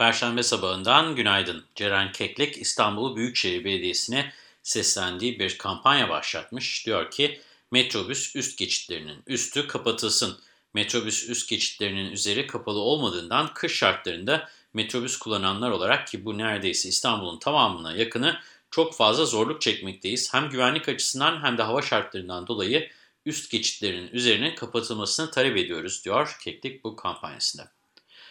Perşembe sabahından günaydın. Ceren Keklik İstanbul Büyükşehir Belediyesi'ne seslendiği bir kampanya başlatmış. Diyor ki metrobüs üst geçitlerinin üstü kapatılsın. Metrobüs üst geçitlerinin üzeri kapalı olmadığından kış şartlarında metrobüs kullananlar olarak ki bu neredeyse İstanbul'un tamamına yakını çok fazla zorluk çekmekteyiz. Hem güvenlik açısından hem de hava şartlarından dolayı üst geçitlerinin üzerinin kapatılmasını talep ediyoruz diyor Keklik bu kampanyasında.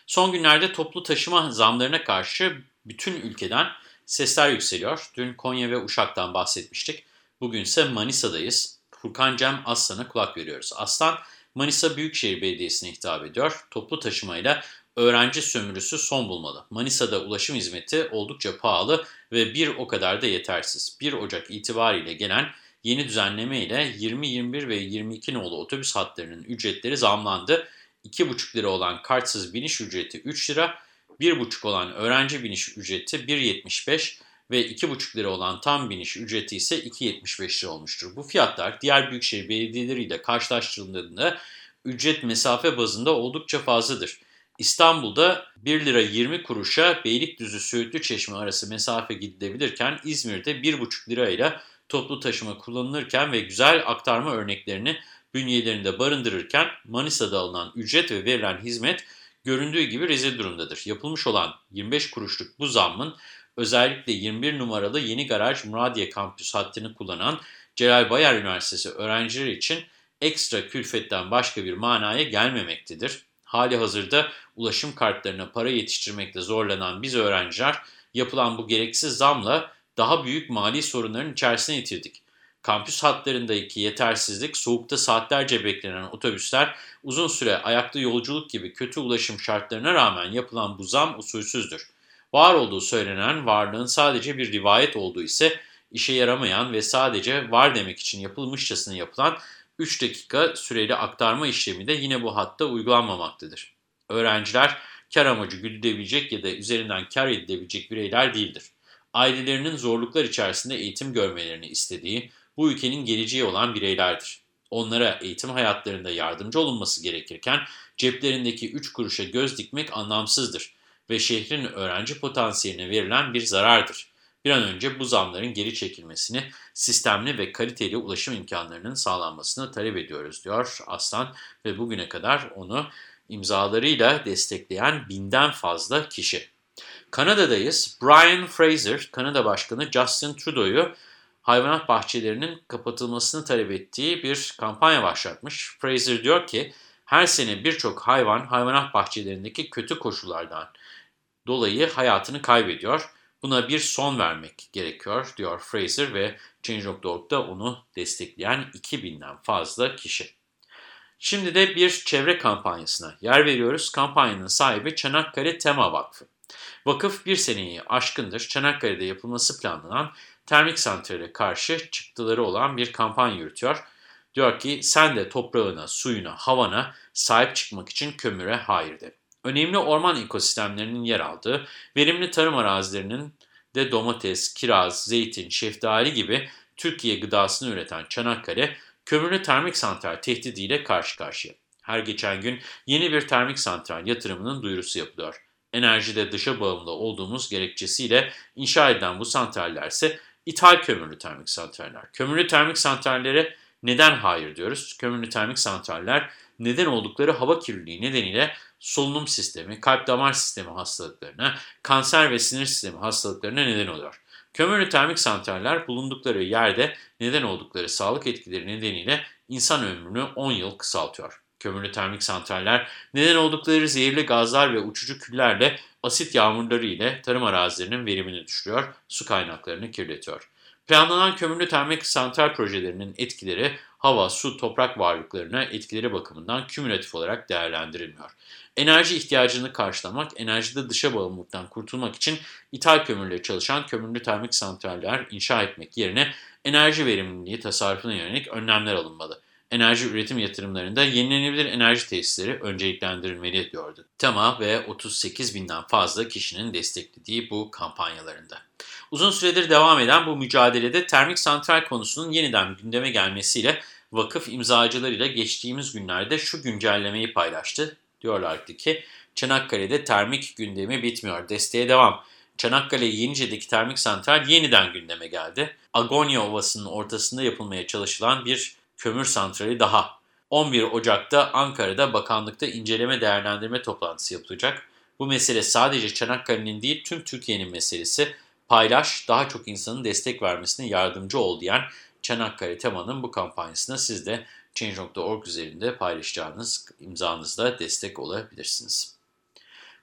Son günlerde toplu taşıma zamlarına karşı bütün ülkeden sesler yükseliyor. Dün Konya ve Uşak'tan bahsetmiştik. Bugün ise Manisa'dayız. Furkan Cem Aslan'a kulak veriyoruz. Aslan, Manisa Büyükşehir Belediyesi'ne hitap ediyor. Toplu taşımayla öğrenci sömürüsü son bulmalı. Manisa'da ulaşım hizmeti oldukça pahalı ve bir o kadar da yetersiz. 1 Ocak itibariyle gelen yeni düzenleme ile 20, 21 ve 22 nolu otobüs hatlarının ücretleri zamlandı. 2,5 lira olan kartsız biniş ücreti 3 lira, 1,5 olan öğrenci biniş ücreti 1,75 ve 2,5 lira olan tam biniş ücreti ise 2,75 lira olmuştur. Bu fiyatlar diğer büyükşehir belediyeleriyle karşılaştırıldığında ücret mesafe bazında oldukça fazladır. İstanbul'da 1 lira 20 kuruşa Beylikdüzü Söğütlü Çeşme arası mesafe gidilebilirken İzmir'de 1,5 lirayla toplu taşıma kullanılırken ve güzel aktarma örneklerini bünyelerinde barındırırken Manisa'da alınan ücret ve verilen hizmet göründüğü gibi rezil durumdadır. Yapılmış olan 25 kuruşluk bu zammın özellikle 21 numaralı yeni garaj Muradiye kampüs hattını kullanan Celal Bayar Üniversitesi öğrencileri için ekstra külfetten başka bir manaya gelmemektedir. Hali hazırda ulaşım kartlarına para yetiştirmekte zorlanan biz öğrenciler yapılan bu gereksiz zamla daha büyük mali sorunların içerisine itildik. Kampüs hatlarındaki yetersizlik, soğukta saatlerce beklenen otobüsler, uzun süre ayakta yolculuk gibi kötü ulaşım şartlarına rağmen yapılan bu zam usulsüzdür. Var olduğu söylenen varlığın sadece bir rivayet olduğu ise işe yaramayan ve sadece var demek için yapılmışçasına yapılan 3 dakika süreli aktarma işlemi de yine bu hatta uygulanmamaktadır. Öğrenciler kar amacı güdülebilecek ya da üzerinden kar edilebilecek bireyler değildir. Ailelerinin zorluklar içerisinde eğitim görmelerini istediği, bu ülkenin geleceği olan bireylerdir. Onlara eğitim hayatlarında yardımcı olunması gerekirken ceplerindeki 3 kuruşa göz dikmek anlamsızdır ve şehrin öğrenci potansiyeline verilen bir zarardır. Bir an önce bu zamların geri çekilmesini, sistemli ve kaliteli ulaşım imkanlarının sağlanmasını talep ediyoruz diyor Aslan ve bugüne kadar onu imzalarıyla destekleyen binden fazla kişi. Kanada'dayız. Brian Fraser, Kanada Başkanı Justin Trudeau'yu hayvanat bahçelerinin kapatılmasını talep ettiği bir kampanya başlatmış. Fraser diyor ki her sene birçok hayvan hayvanat bahçelerindeki kötü koşullardan dolayı hayatını kaybediyor. Buna bir son vermek gerekiyor diyor Fraser ve Change.org'da onu destekleyen 2000'den fazla kişi. Şimdi de bir çevre kampanyasına yer veriyoruz. Kampanyanın sahibi Çanakkale Tema Vakfı. Vakıf bir seneyi aşkındır Çanakkale'de yapılması planlanan termik santrale karşı çıktıları olan bir kampanya yürütüyor. Diyor ki sen de toprağına, suyuna, havana sahip çıkmak için kömüre hayır de. Önemli orman ekosistemlerinin yer aldığı, verimli tarım arazilerinin de domates, kiraz, zeytin, şeftali gibi Türkiye gıdasını üreten Çanakkale, kömürlü termik santral tehdidiyle karşı karşıya. Her geçen gün yeni bir termik santral yatırımının duyurusu yapılıyor. Enerjide dışa bağımlı olduğumuz gerekçesiyle inşa edilen bu santraller ise ithal kömürlü termik santraller. Kömürlü termik santrallere neden hayır diyoruz? Kömürlü termik santraller neden oldukları hava kirliliği nedeniyle solunum sistemi, kalp damar sistemi hastalıklarına, kanser ve sinir sistemi hastalıklarına neden oluyor. Kömürlü termik santraller bulundukları yerde neden oldukları sağlık etkileri nedeniyle insan ömrünü 10 yıl kısaltıyor. Kömürlü termik santraller neden oldukları zehirli gazlar ve uçucu küllerle asit yağmurları ile tarım arazilerinin verimini düşürüyor, su kaynaklarını kirletiyor. Planlanan kömürlü termik santral projelerinin etkileri hava, su, toprak varlıklarına etkileri bakımından kümülatif olarak değerlendirilmiyor. Enerji ihtiyacını karşılamak, enerjide dışa bağımlılıktan kurtulmak için ithal kömürle çalışan kömürlü termik santraller inşa etmek yerine enerji verimliliği tasarrufuna yönelik önlemler alınmalı. Enerji üretim yatırımlarında yenilenebilir enerji tesisleri önceliklendirilmeli diyordu. TEMA ve 38 binden fazla kişinin desteklediği bu kampanyalarında. Uzun süredir devam eden bu mücadelede termik santral konusunun yeniden gündeme gelmesiyle vakıf imzacılarıyla geçtiğimiz günlerde şu güncellemeyi paylaştı. Diyorlardı ki Çanakkale'de termik gündemi bitmiyor, desteğe devam. Çanakkale Yenice'deki termik santral yeniden gündeme geldi. Agonya Ovası'nın ortasında yapılmaya çalışılan bir kömür santrali daha. 11 Ocak'ta Ankara'da bakanlıkta inceleme değerlendirme toplantısı yapılacak. Bu mesele sadece Çanakkale'nin değil tüm Türkiye'nin meselesi. Paylaş, daha çok insanın destek vermesine yardımcı ol diyen Çanakkale temanın bu kampanyasına siz de Change.org üzerinde paylaşacağınız imzanızla destek olabilirsiniz.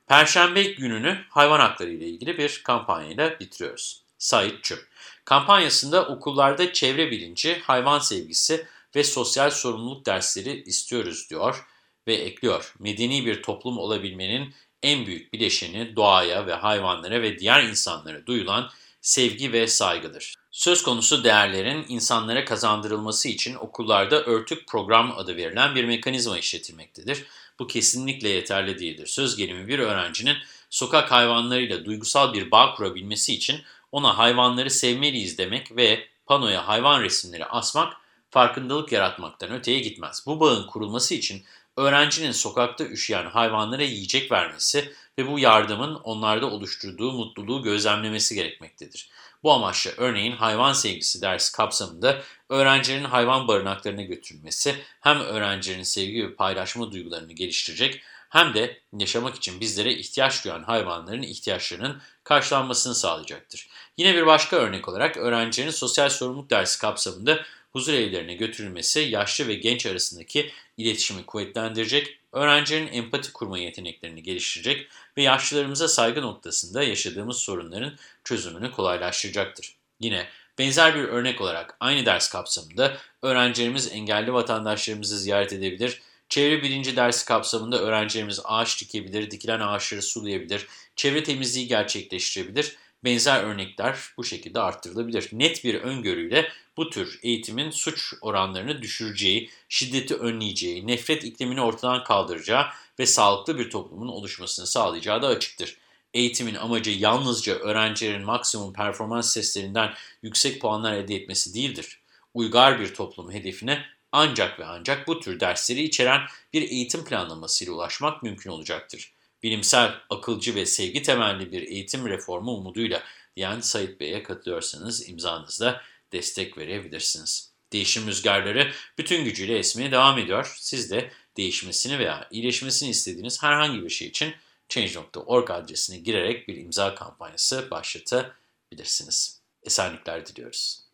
Perşembe gününü hayvan hakları ile ilgili bir kampanyayla bitiriyoruz. Sait Çöp. Kampanyasında okullarda çevre bilinci, hayvan sevgisi ve sosyal sorumluluk dersleri istiyoruz diyor ve ekliyor. Medeni bir toplum olabilmenin en büyük bileşeni doğaya ve hayvanlara ve diğer insanlara duyulan sevgi ve saygıdır. Söz konusu değerlerin insanlara kazandırılması için okullarda örtük program adı verilen bir mekanizma işletilmektedir. Bu kesinlikle yeterli değildir. Söz gelimi bir öğrencinin sokak hayvanlarıyla duygusal bir bağ kurabilmesi için ona hayvanları sevmeliyiz demek ve panoya hayvan resimleri asmak farkındalık yaratmaktan öteye gitmez. Bu bağın kurulması için öğrencinin sokakta üşüyen hayvanlara yiyecek vermesi ve bu yardımın onlarda oluşturduğu mutluluğu gözlemlemesi gerekmektedir. Bu amaçla örneğin hayvan sevgisi dersi kapsamında öğrencilerin hayvan barınaklarına götürülmesi hem öğrencilerin sevgi ve paylaşma duygularını geliştirecek hem de yaşamak için bizlere ihtiyaç duyan hayvanların ihtiyaçlarının karşılanmasını sağlayacaktır. Yine bir başka örnek olarak öğrencilerin sosyal sorumluluk dersi kapsamında huzur evlerine götürülmesi yaşlı ve genç arasındaki iletişimi kuvvetlendirecek, öğrencilerin empati kurma yeteneklerini geliştirecek ve yaşlılarımıza saygı noktasında yaşadığımız sorunların çözümünü kolaylaştıracaktır. Yine benzer bir örnek olarak aynı ders kapsamında öğrencilerimiz engelli vatandaşlarımızı ziyaret edebilir, Çevre bilinci dersi kapsamında öğrencilerimiz ağaç dikebilir, dikilen ağaçları sulayabilir, çevre temizliği gerçekleştirebilir benzer örnekler bu şekilde arttırılabilir. Net bir öngörüyle bu tür eğitimin suç oranlarını düşüreceği, şiddeti önleyeceği, nefret iklimini ortadan kaldıracağı ve sağlıklı bir toplumun oluşmasını sağlayacağı da açıktır. Eğitimin amacı yalnızca öğrencilerin maksimum performans testlerinden yüksek puanlar elde etmesi değildir. Uygar bir toplum hedefine ancak ve ancak bu tür dersleri içeren bir eğitim planlamasıyla ulaşmak mümkün olacaktır bilimsel, akılcı ve sevgi temelli bir eğitim reformu umuduyla diyen Sayit Bey'e katılıyorsanız imzanızla destek verebilirsiniz. Değişim rüzgarları bütün gücüyle esmeye devam ediyor. Siz de değişmesini veya iyileşmesini istediğiniz herhangi bir şey için Change.org adresine girerek bir imza kampanyası başlatabilirsiniz. Esenlikler diliyoruz.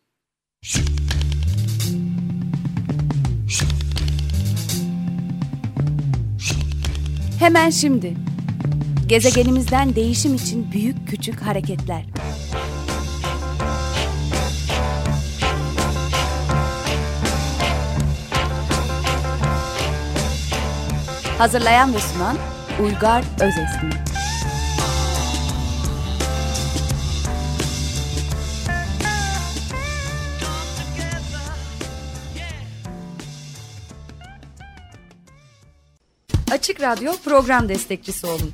Hemen şimdi Gezegenimizden değişim için büyük küçük hareketler. Hazırlayan ve sunan Uygar Özesmi. Açık Radyo program destekçisi olun